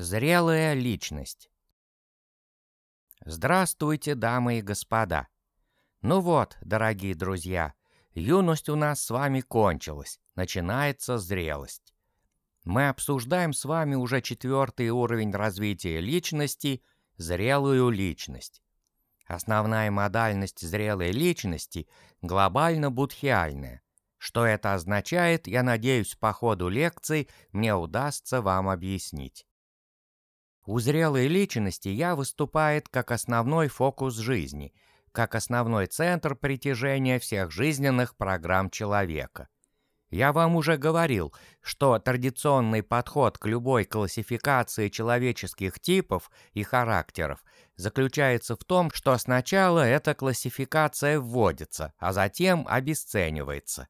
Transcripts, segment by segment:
Зрелая личность. Здравствуйте, дамы и господа. Ну вот, дорогие друзья, юность у нас с вами кончилась, начинается зрелость. Мы обсуждаем с вами уже четвертый уровень развития личности – зрелую личность. Основная модальность зрелой личности глобально будхиальная. Что это означает, я надеюсь, по ходу лекции мне удастся вам объяснить. У зрелой личности я выступает как основной фокус жизни, как основной центр притяжения всех жизненных программ человека. Я вам уже говорил, что традиционный подход к любой классификации человеческих типов и характеров заключается в том, что сначала эта классификация вводится, а затем обесценивается.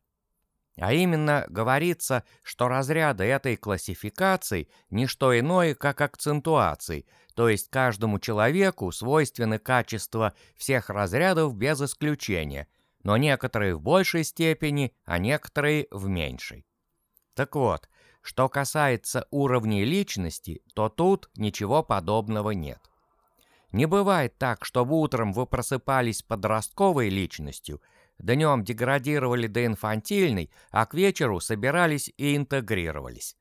А именно, говорится, что разряды этой классификации – не что иное, как акцентуации, то есть каждому человеку свойственны качества всех разрядов без исключения, но некоторые в большей степени, а некоторые в меньшей. Так вот, что касается уровней личности, то тут ничего подобного нет. Не бывает так, чтобы утром вы просыпались подростковой личностью – Днем деградировали до инфантильной, а к вечеру собирались и интегрировались.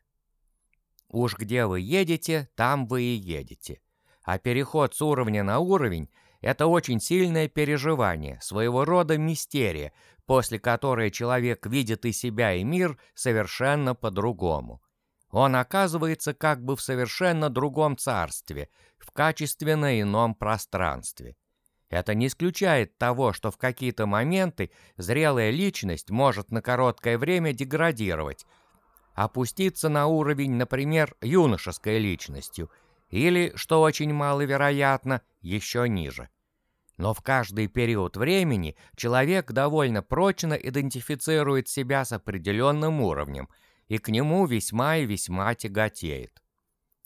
Уж где вы едете, там вы и едете. А переход с уровня на уровень – это очень сильное переживание, своего рода мистерия, после которой человек видит и себя, и мир совершенно по-другому. Он оказывается как бы в совершенно другом царстве, в качественно ином пространстве. Это не исключает того, что в какие-то моменты зрелая личность может на короткое время деградировать, опуститься на уровень, например, юношеской личностью, или, что очень маловероятно, еще ниже. Но в каждый период времени человек довольно прочно идентифицирует себя с определенным уровнем и к нему весьма и весьма тяготеет.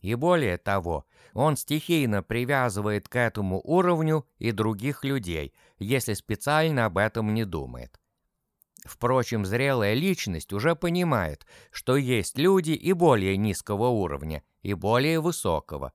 И более того, он стихийно привязывает к этому уровню и других людей, если специально об этом не думает. Впрочем, зрелая личность уже понимает, что есть люди и более низкого уровня, и более высокого.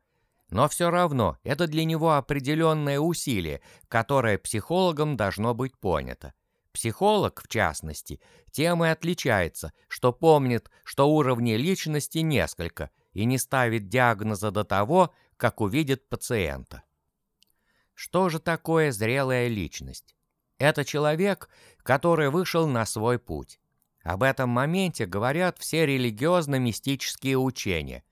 Но все равно это для него определенное усилие, которое психологом должно быть понято. Психолог, в частности, тем и отличается, что помнит, что уровней личности несколько – и не ставит диагноза до того, как увидит пациента. Что же такое зрелая личность? Это человек, который вышел на свой путь. Об этом моменте говорят все религиозно-мистические учения.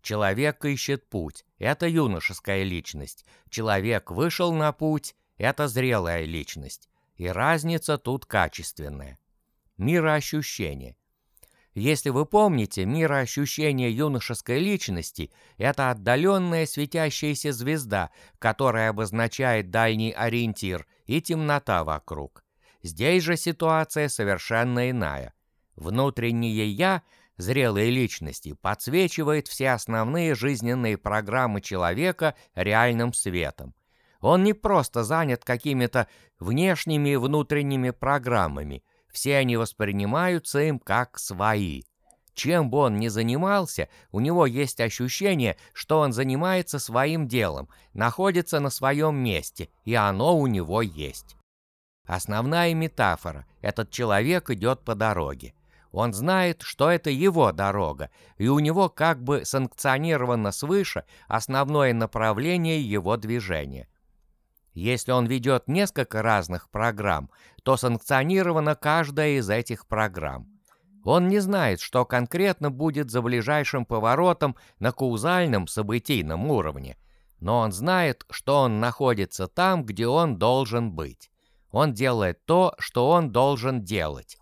Человек ищет путь – это юношеская личность. Человек вышел на путь – это зрелая личность. И разница тут качественная. Мироощущение. Если вы помните, мироощущение юношеской личности – это отдаленная светящаяся звезда, которая обозначает дальний ориентир и темнота вокруг. Здесь же ситуация совершенно иная. Внутреннее «я» зрелой личности подсвечивает все основные жизненные программы человека реальным светом. Он не просто занят какими-то внешними и внутренними программами – все они воспринимаются им как свои. Чем бы он ни занимался, у него есть ощущение, что он занимается своим делом, находится на своем месте, и оно у него есть. Основная метафора – этот человек идет по дороге. Он знает, что это его дорога, и у него как бы санкционировано свыше основное направление его движения. Если он ведет несколько разных программ, то санкционирована каждая из этих программ. Он не знает, что конкретно будет за ближайшим поворотом на каузальном событийном уровне, но он знает, что он находится там, где он должен быть. Он делает то, что он должен делать.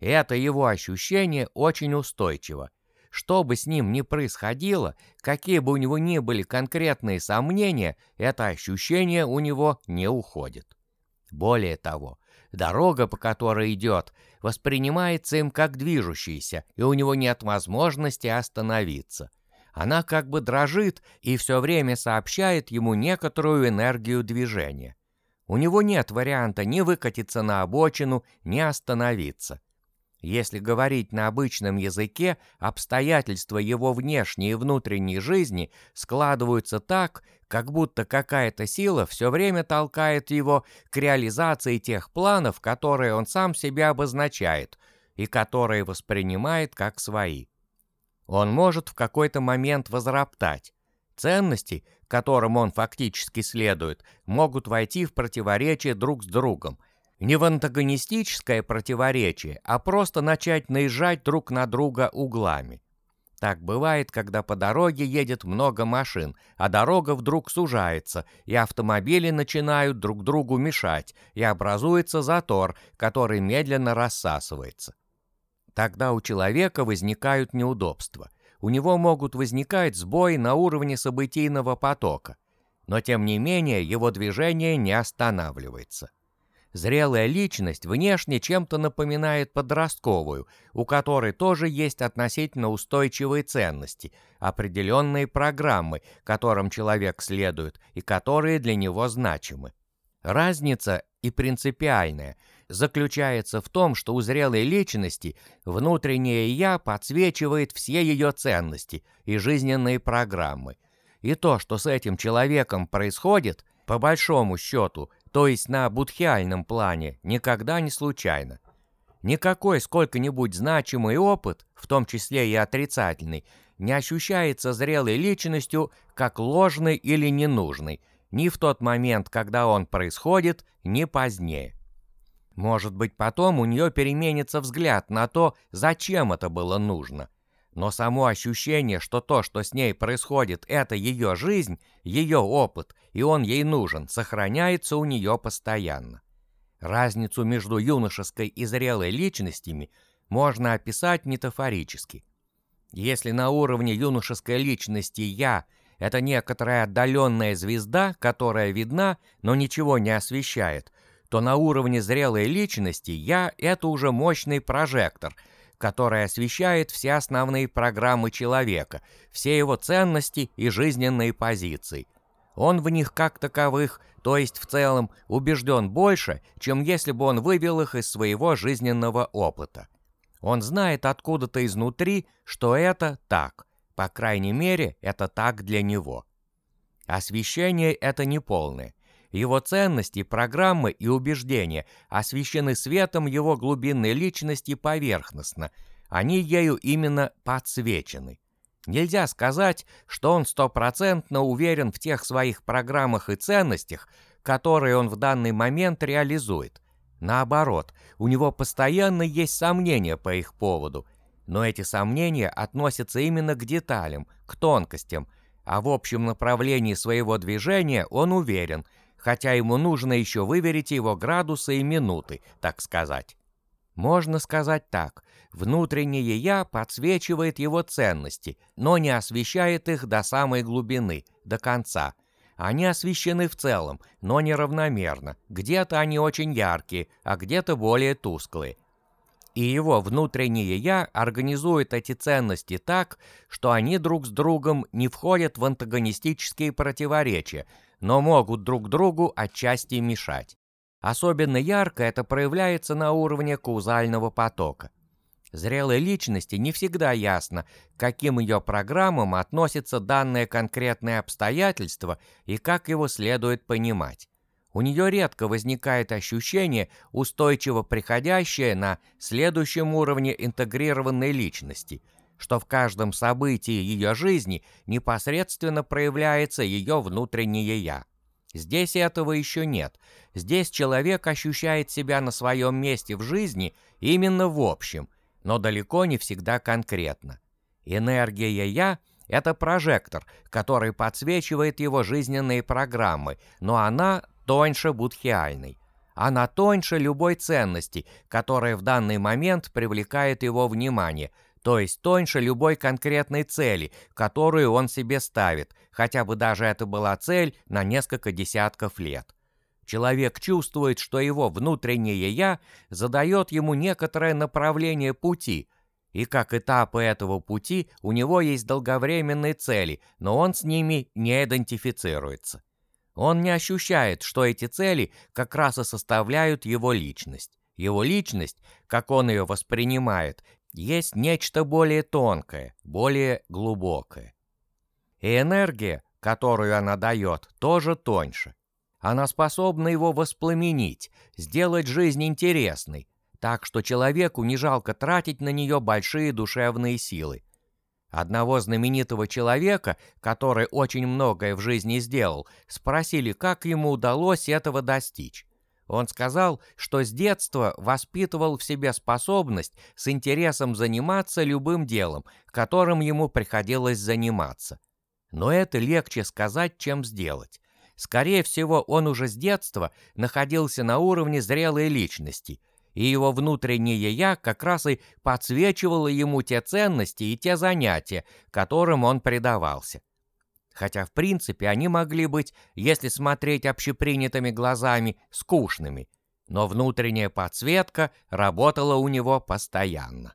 Это его ощущение очень устойчиво. Что бы с ним ни происходило, какие бы у него ни были конкретные сомнения, это ощущение у него не уходит. Более того, дорога, по которой идет, воспринимается им как движущаяся, и у него нет возможности остановиться. Она как бы дрожит и все время сообщает ему некоторую энергию движения. У него нет варианта ни выкатиться на обочину, ни остановиться. Если говорить на обычном языке, обстоятельства его внешней и внутренней жизни складываются так, как будто какая-то сила все время толкает его к реализации тех планов, которые он сам себе обозначает и которые воспринимает как свои. Он может в какой-то момент возроптать. Ценности, которым он фактически следует, могут войти в противоречие друг с другом, не в антагонистическое противоречие, а просто начать наезжать друг на друга углами. Так бывает, когда по дороге едет много машин, а дорога вдруг сужается, и автомобили начинают друг другу мешать, и образуется затор, который медленно рассасывается. Тогда у человека возникают неудобства. У него могут возникать сбои на уровне событийного потока, но тем не менее его движение не останавливается. Зрелая личность внешне чем-то напоминает подростковую, у которой тоже есть относительно устойчивые ценности, определенные программы, которым человек следует и которые для него значимы. Разница и принципиальная заключается в том, что у зрелой личности внутреннее «я» подсвечивает все ее ценности и жизненные программы. И то, что с этим человеком происходит, по большому счету, то есть на будхиальном плане, никогда не случайно. Никакой сколько-нибудь значимый опыт, в том числе и отрицательный, не ощущается зрелой личностью как ложный или ненужный, ни в тот момент, когда он происходит, ни позднее. Может быть, потом у нее переменится взгляд на то, зачем это было нужно – но само ощущение, что то, что с ней происходит, это ее жизнь, ее опыт, и он ей нужен, сохраняется у нее постоянно. Разницу между юношеской и зрелой личностями можно описать метафорически. Если на уровне юношеской личности «я» — это некоторая отдаленная звезда, которая видна, но ничего не освещает, то на уровне зрелой личности «я» — это уже мощный прожектор — которая освещает все основные программы человека, все его ценности и жизненные позиции. Он в них как таковых, то есть в целом, убежден больше, чем если бы он вывел их из своего жизненного опыта. Он знает откуда-то изнутри, что это так. По крайней мере, это так для него. Освещение — это неполное. Его ценности, программы и убеждения освещены светом его глубинной личности поверхностно. Они ею именно подсвечены. Нельзя сказать, что он стопроцентно уверен в тех своих программах и ценностях, которые он в данный момент реализует. Наоборот, у него постоянно есть сомнения по их поводу, но эти сомнения относятся именно к деталям, к тонкостям, а в общем направлении своего движения он уверен – хотя ему нужно еще выверить его градусы и минуты, так сказать. Можно сказать так, внутреннее «я» подсвечивает его ценности, но не освещает их до самой глубины, до конца. Они освещены в целом, но неравномерно, где-то они очень яркие, а где-то более тусклые. И его внутреннее «я» организует эти ценности так, что они друг с другом не входят в антагонистические противоречия, но могут друг другу отчасти мешать. Особенно ярко это проявляется на уровне каузального потока. Зрелой личности не всегда ясно, к каким ее программам относится данное конкретное обстоятельство и как его следует понимать. У нее редко возникает ощущение, устойчиво приходящее на следующем уровне интегрированной личности – что в каждом событии ее жизни непосредственно проявляется ее внутреннее «я». Здесь этого еще нет. Здесь человек ощущает себя на своем месте в жизни именно в общем, но далеко не всегда конкретно. Энергия «я» — это прожектор, который подсвечивает его жизненные программы, но она тоньше будхиальной. Она тоньше любой ценности, которая в данный момент привлекает его внимание — то есть тоньше любой конкретной цели, которую он себе ставит, хотя бы даже это была цель на несколько десятков лет. Человек чувствует, что его внутреннее «я» задает ему некоторое направление пути, и как этапы этого пути у него есть долговременные цели, но он с ними не идентифицируется. Он не ощущает, что эти цели как раз и составляют его личность. Его личность, как он ее воспринимает, есть нечто более тонкое, более глубокое. И энергия, которую она дает, тоже тоньше. Она способна его воспламенить, сделать жизнь интересной, так что человеку не жалко тратить на нее большие душевные силы. Одного знаменитого человека, который очень многое в жизни сделал, спросили, как ему удалось этого достичь. Он сказал, что с детства воспитывал в себе способность с интересом заниматься любым делом, которым ему приходилось заниматься. Но это легче сказать, чем сделать. Скорее всего, он уже с детства находился на уровне зрелой личности, и его внутреннее «я» как раз и подсвечивало ему те ценности и те занятия, которым он предавался. Хотя, в принципе, они могли быть, если смотреть общепринятыми глазами, скучными, но внутренняя подсветка работала у него постоянно.